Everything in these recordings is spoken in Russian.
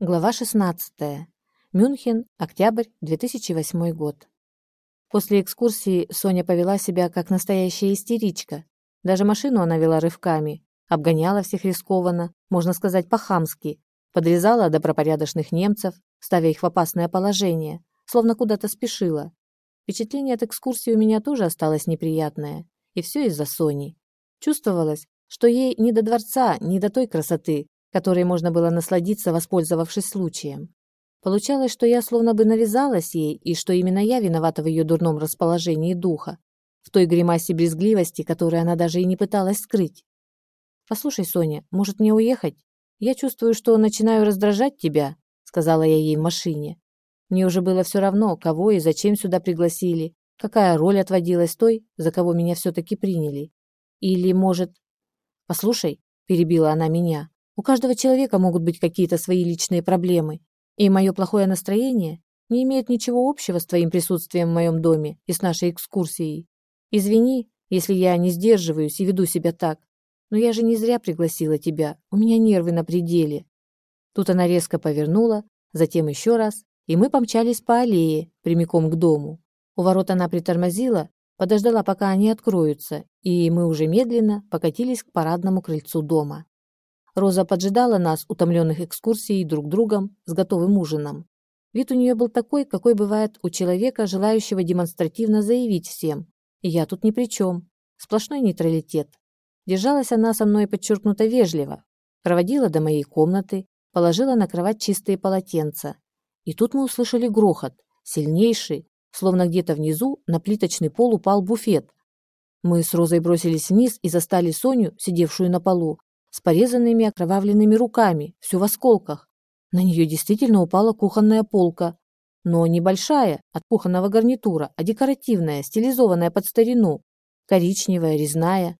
Глава 16. Мюнхен, октябрь 2008 год. После экскурсии Соня повела себя как настоящая истеричка. Даже машину она вела рывками, обгоняла всех рискованно, можно сказать, по-хамски, подрезала добропорядочных немцев, ставя их в опасное положение, словно куда-то спешила. Впечатление от экскурсии у меня тоже осталось неприятное, и все из-за Сони. Чувствовалось, что ей не до дворца, не до той красоты, которой можно было насладиться, воспользовавшись случаем. Получалось, что я словно бы навязалась ей, и что именно я виновата в ее дурном расположении духа, в той гримасе брезгливости, которую она даже и не пыталась скрыть. «Послушай, Соня, может мне уехать? Я чувствую, что начинаю раздражать тебя», сказала я ей в машине. Мне уже было все равно, кого и зачем сюда пригласили, какая роль отводилась той, за кого меня все-таки приняли. Или, может... «Послушай», перебила она меня, у каждого человека могут быть какие-то свои личные проблемы, и мое плохое настроение не имеет ничего общего с твоим присутствием в моем доме и с нашей экскурсией. Извини, если я не сдерживаюсь и веду себя так, но я же не зря пригласила тебя, у меня нервы на пределе». Тут она резко повернула, затем еще раз, и мы помчались по аллее, прямиком к дому. У ворот она притормозила, подождала, пока они откроются, и мы уже медленно покатились к парадному крыльцу дома. Роза поджидала нас, утомленных экскурсией друг другом, с готовым ужином. Вид у нее был такой, какой бывает у человека, желающего демонстративно заявить всем. И я тут ни при чем. Сплошной нейтралитет. Держалась она со мной подчеркнуто вежливо. Проводила до моей комнаты, положила на кровать чистые полотенца. И тут мы услышали грохот, сильнейший, словно где-то внизу на плиточный пол упал буфет. Мы с Розой бросились вниз и застали Соню, сидевшую на полу, с порезанными окровавленными руками, все в осколках. На нее действительно упала кухонная полка, но небольшая, от кухонного гарнитура, а декоративная, стилизованная под старину, коричневая, резная.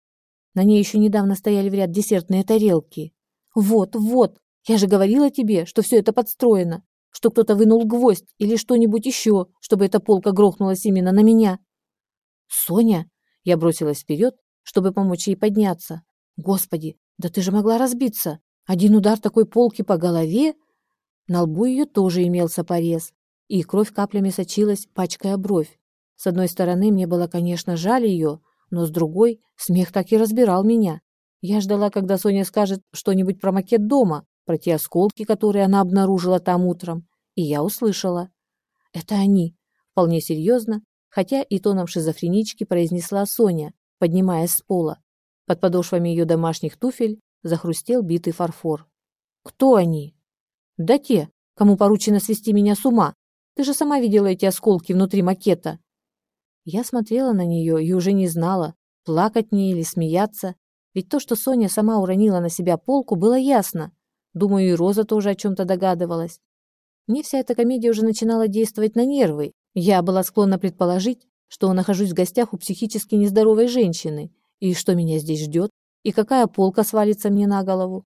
На ней еще недавно стояли в ряд десертные тарелки. Вот, вот, я же говорила тебе, что все это подстроено, что кто-то вынул гвоздь или что-нибудь еще, чтобы эта полка грохнулась именно на меня. Соня, я бросилась вперед, чтобы помочь ей подняться. Господи, да ты же могла разбиться. Один удар такой полки по голове. На лбу ее тоже имелся порез, и кровь каплями сочилась, пачкая бровь. С одной стороны, мне было, конечно, жаль ее, но с другой, смех так и разбирал меня. Я ждала, когда Соня скажет что-нибудь про макет дома, про те осколки, которые она обнаружила там утром, и я услышала. «Это они», вполне серьезно, хотя и тоном шизофренички произнесла Соня, поднимаясь с пола. Под подошвами ее домашних туфель захрустел битый фарфор. «Кто они?» «Да те, кому поручено свести меня с ума. Ты же сама видела эти осколки внутри макета». Я смотрела на нее и уже не знала, плакать мне или смеяться. Ведь то, что Соня сама уронила на себя полку, было ясно. Думаю, и Роза тоже о чем-то догадывалась. Мне вся эта комедия уже начинала действовать на нервы. Я была склонна предположить, что нахожусь в гостях у психически нездоровой женщины, и что меня здесь ждет? И какая полка свалится мне на голову?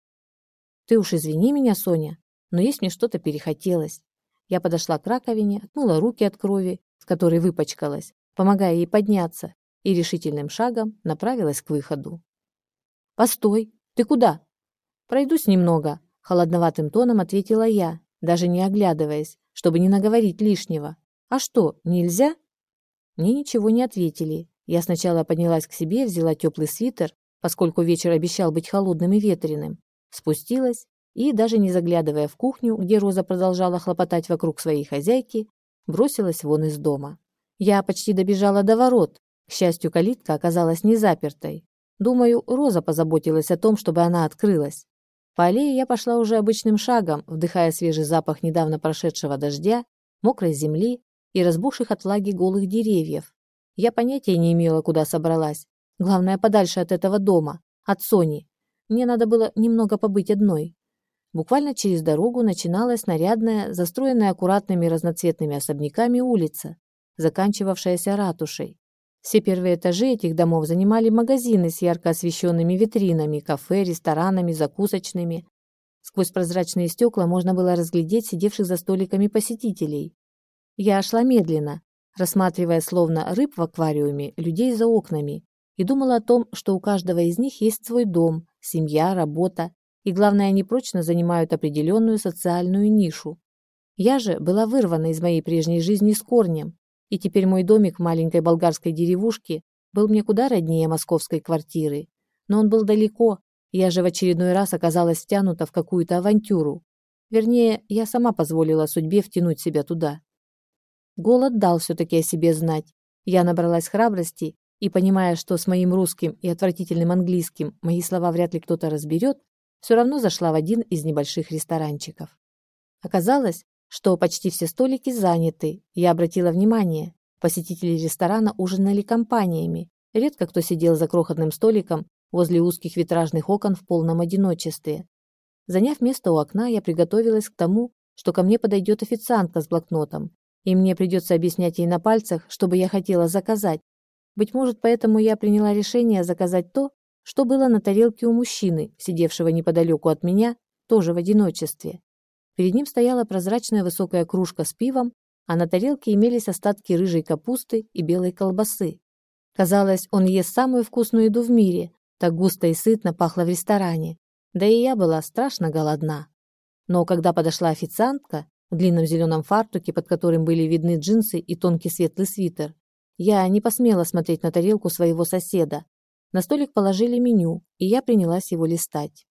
Ты уж извини меня, Соня, но есть мне что-то перехотелось. Я подошла к раковине, отмыла руки от крови, с которой выпачкалась, помогая ей подняться, и решительным шагом направилась к выходу. «Постой! Ты куда?» «Пройдусь немного», — холодноватым тоном ответила я, даже не оглядываясь, чтобы не наговорить лишнего. «А что, нельзя?» Мне ничего не ответили, я сначала поднялась к себе, взяла теплый свитер, поскольку вечер обещал быть холодным и ветреным, спустилась и, даже не заглядывая в кухню, где Роза продолжала хлопотать вокруг своей хозяйки, бросилась вон из дома. Я почти добежала до ворот. К счастью, калитка оказалась не запертой. Думаю, Роза позаботилась о том, чтобы она открылась. По аллее я пошла уже обычным шагом, вдыхая свежий запах недавно прошедшего дождя, мокрой земли и разбухших от влаги голых деревьев, я понятия не имела, куда собралась. Главное, подальше от этого дома, от Сони. Мне надо было немного побыть одной. Буквально через дорогу начиналась нарядная, застроенная аккуратными разноцветными особняками улица, заканчивавшаяся ратушей. Все первые этажи этих домов занимали магазины с ярко освещенными витринами, кафе, ресторанами, закусочными. Сквозь прозрачные стекла можно было разглядеть сидевших за столиками посетителей. Я шла медленно, рассматривая словно рыб в аквариуме людей за окнами, и думала о том, что у каждого из них есть свой дом, семья, работа, и, главное, они прочно занимают определенную социальную нишу. Я же была вырвана из моей прежней жизни с корнем, и теперь мой домик в маленькой болгарской деревушке был мне куда роднее московской квартиры. Но он был далеко, я же в очередной раз оказалась втянута в какую-то авантюру. Вернее, я сама позволила судьбе втянуть себя туда. Голод дал все-таки о себе знать. Я набралась храбрости и, понимая, что с моим русским и отвратительным английским мои слова вряд ли кто-то разберет, все равно зашла в один из небольших ресторанчиков. Оказалось, что почти все столики заняты. Я обратила внимание, посетители ресторана ужинали компаниями. Редко кто сидел за крохотным столиком возле узких витражных окон в полном одиночестве. Заняв место у окна, я приготовилась к тому, что ко мне подойдет официантка с блокнотом, и мне придется объяснять ей на пальцах, что бы я хотела заказать. Быть может, поэтому я приняла решение заказать то, что было на тарелке у мужчины, сидевшего неподалеку от меня, тоже в одиночестве. Перед ним стояла прозрачная высокая кружка с пивом, а на тарелке имелись остатки рыжей капусты и белой колбасы. Казалось, он ест самую вкусную еду в мире, так густо и сытно пахло в ресторане. Да и я была страшно голодна. Но когда подошла официантка в длинном зеленом фартуке, под которым были видны джинсы и тонкий светлый свитер, я не посмела смотреть на тарелку своего соседа, на столик положили меню, и я принялась его листать.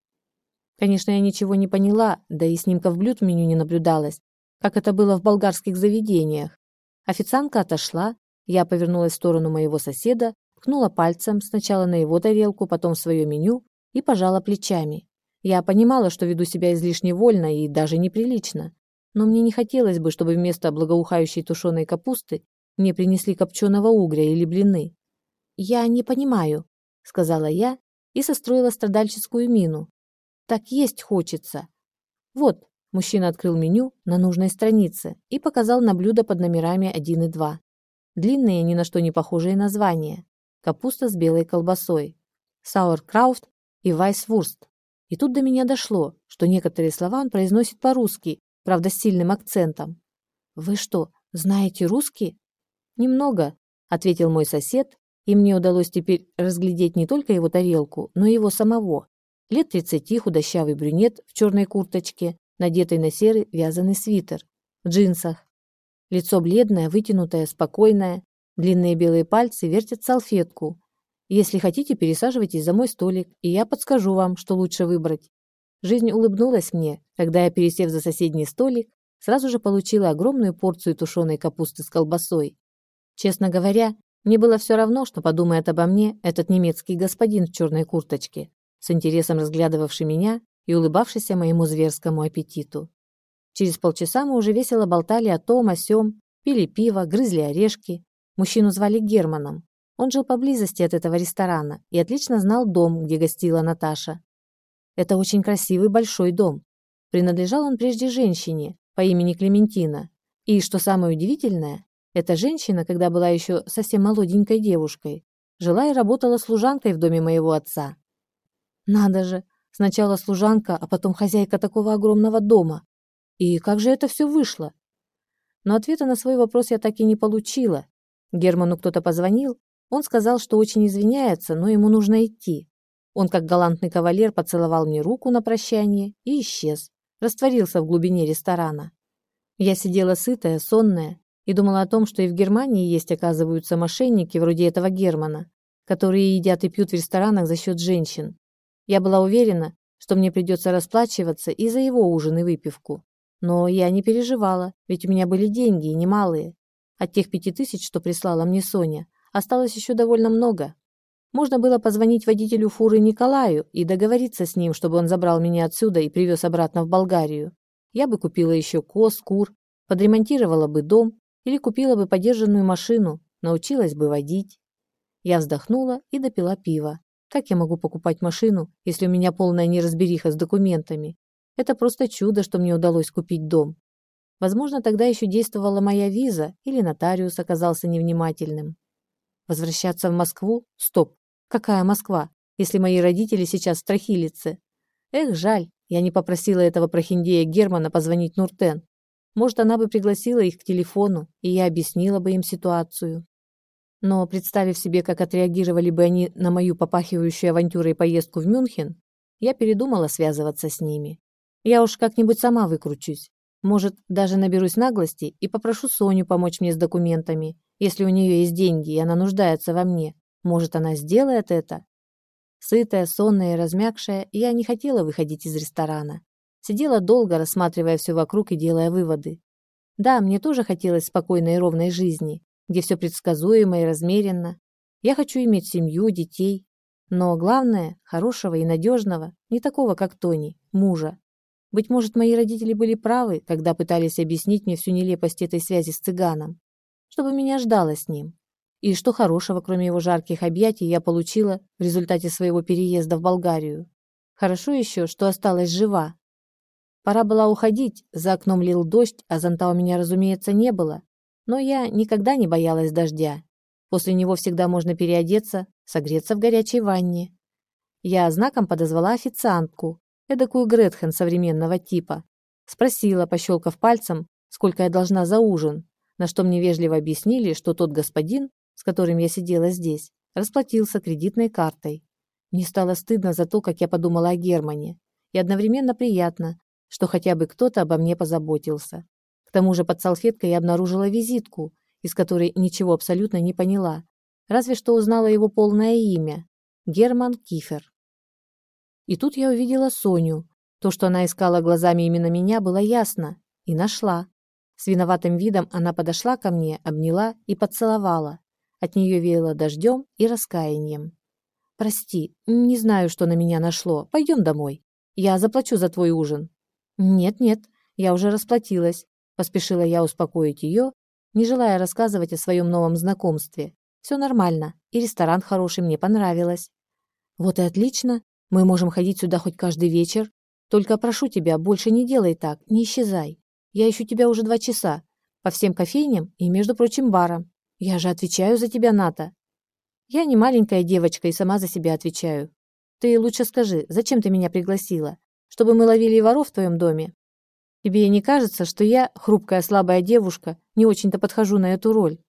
Конечно, я ничего не поняла, да и снимков блюд в меню не наблюдалось, как это было в болгарских заведениях. Официантка отошла, я повернулась в сторону моего соседа, ткнула пальцем сначала на его тарелку, потом в свое меню и пожала плечами. Я понимала, что веду себя излишне вольно и даже неприлично, но мне не хотелось бы, чтобы вместо благоухающей тушеной капусты мне принесли копченого угря или блины. Я не понимаю, — сказала я и состроила страдальческую мину. «Так есть хочется». «Вот», — мужчина открыл меню на нужной странице и показал на блюда под номерами 1 и 2. Длинные, ни на что не похожие названия. Капуста с белой колбасой, Sauerkraut и Weißwurst. И тут до меня дошло, что некоторые слова он произносит по-русски, правда с сильным акцентом. «Вы что, знаете русский?» «Немного», — ответил мой сосед и мне удалось теперь разглядеть не только его тарелку, но и его самого. Лет тридцати худощавый брюнет в черной курточке, надетой на серый вязаный свитер, в джинсах. Лицо бледное, вытянутое, спокойное, длинные белые пальцы вертят салфетку. Если хотите, пересаживайтесь за мой столик, и я подскажу вам, что лучше выбрать. Жизнь улыбнулась мне, когда я, пересев за соседний столик, сразу же получила огромную порцию тушеной капусты с колбасой. Честно говоря, мне было все равно, что подумает обо мне этот немецкий господин в черной курточке, с интересом разглядывавший меня и улыбавшийся моему зверскому аппетиту. Через полчаса мы уже весело болтали о том, о сём, пили пиво, грызли орешки. Мужчину звали Германом. Он жил поблизости от этого ресторана и отлично знал дом, где гостила Наташа. Это очень красивый большой дом. Принадлежал он прежде женщине по имени Клементина. И, что самое удивительное, эта женщина, когда была еще совсем молоденькой девушкой, жила и работала служанкой в доме моего отца. Надо же, сначала служанка, а потом хозяйка такого огромного дома. И как же это все вышло? Но ответа на свой вопрос я так и не получила. Герману кто-то позвонил, он сказал, что очень извиняется, но ему нужно идти. Он, как галантный кавалер, поцеловал мне руку на прощание и исчез, растворился в глубине ресторана. Я сидела сытая, сонная, и думала о том, что и в Германии есть, оказываются, мошенники вроде этого Германа, которые едят и пьют в ресторанах за счет женщин. Я была уверена, что мне придется расплачиваться и за его ужин и выпивку. Но я не переживала, ведь у меня были деньги, и немалые. От тех пяти тысяч, что прислала мне Соня, осталось еще довольно много. Можно было позвонить водителю фуры Николаю и договориться с ним, чтобы он забрал меня отсюда и привез обратно в Болгарию. Я бы купила еще коз, кур, подремонтировала бы дом или купила бы подержанную машину, научилась бы водить. Я вздохнула и допила пиво. Как я могу покупать машину, если у меня полная неразбериха с документами? Это просто чудо, что мне удалось купить дом. Возможно, тогда еще действовала моя виза, или нотариус оказался невнимательным. Возвращаться в Москву? Стоп. Какая Москва, если мои родители сейчас в Страхилице? Эх, жаль, я не попросила этого прохиндея Германа позвонить Нуртен. Может, она бы пригласила их к телефону, и я объяснила бы им ситуацию. Но, представив себе, как отреагировали бы они на мою попахивающую авантюрой поездку в Мюнхен, я передумала связываться с ними. Я уж как-нибудь сама выкручусь. Может, даже наберусь наглости и попрошу Соню помочь мне с документами. Если у нее есть деньги, и она нуждается во мне, может, она сделает это? Сытая, сонная и размягшая, я не хотела выходить из ресторана. Сидела долго, рассматривая все вокруг и делая выводы. Да, мне тоже хотелось спокойной и ровной жизни, где все предсказуемо и размеренно. Я хочу иметь семью, детей. Но главное, хорошего и надежного, не такого, как Тони, мужа. Быть может, мои родители были правы, когда пытались объяснить мне всю нелепость этой связи с цыганом. Чтобы меня ждало с ним. И что хорошего, кроме его жарких объятий, я получила в результате своего переезда в Болгарию. Хорошо еще, что осталась жива, Пора была уходить, за окном лил дождь, а зонта у меня, разумеется, не было. Но я никогда не боялась дождя. После него всегда можно переодеться, согреться в горячей ванне. Я знаком подозвала официантку, эдакую Гретхен современного типа. Спросила, пощелкав пальцем, сколько я должна за ужин, на что мне вежливо объяснили, что тот господин, с которым я сидела здесь, расплатился кредитной картой. Мне стало стыдно за то, как я подумала о Германе, и одновременно приятно, что хотя бы кто-то обо мне позаботился. К тому же под салфеткой я обнаружила визитку, из которой ничего абсолютно не поняла, разве что узнала его полное имя – Герман Кифер. И тут я увидела Соню. То, что она искала глазами именно меня, было ясно. И нашла. С виноватым видом она подошла ко мне, обняла и поцеловала. От нее веяло дождем и раскаянием. «Прости, не знаю, что на меня нашло. Пойдем домой. Я заплачу за твой ужин. «Нет-нет, я уже расплатилась», – поспешила я успокоить ее, не желая рассказывать о своем новом знакомстве. «Все нормально, и ресторан хороший, мне понравилось». «Вот и отлично, мы можем ходить сюда хоть каждый вечер. Только прошу тебя, больше не делай так, не исчезай. Я ищу тебя уже два часа, по всем кофейням и, между прочим, барам. Я же отвечаю за тебя, Ната». «Я не маленькая девочка и сама за себя отвечаю. Ты лучше скажи, зачем ты меня пригласила? чтобы мы ловили воров в твоем доме. Тебе не кажется, что я, хрупкая слабая девушка, не очень-то подхожу на эту роль?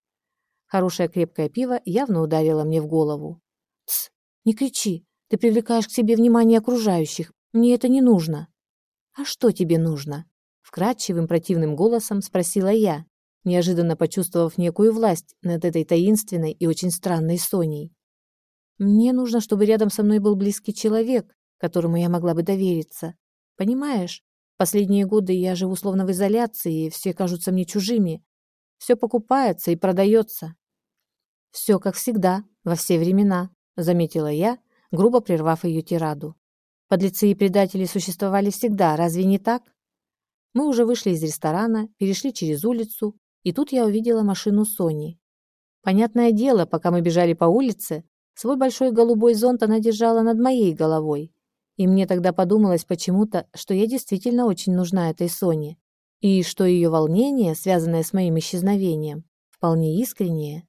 Хорошее крепкое пиво явно ударило мне в голову. Тс, не кричи, ты привлекаешь к себе внимание окружающих. Мне это не нужно. А что тебе нужно? Вкрадчивым противным голосом спросила я, неожиданно почувствовав некую власть над этой таинственной и очень странной Соней. Мне нужно, чтобы рядом со мной был близкий человек, которому я могла бы довериться. Понимаешь, последние годы я живу словно в изоляции, и все кажутся мне чужими. Все покупается и продается. Все как всегда, во все времена, заметила я, грубо прервав ее тираду. Подлецы и предатели существовали всегда, разве не так? Мы уже вышли из ресторана, перешли через улицу, и тут я увидела машину Сони. Понятное дело, пока мы бежали по улице, свой большой голубой зонт она держала над моей головой, и мне тогда подумалось почему-то, что я действительно очень нужна этой Соне, и что ее волнение, связанное с моим исчезновением, вполне искреннее.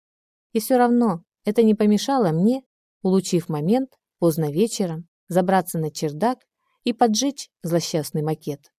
И все равно это не помешало мне, улучив момент, поздно вечером, забраться на чердак и поджечь злосчастный макет.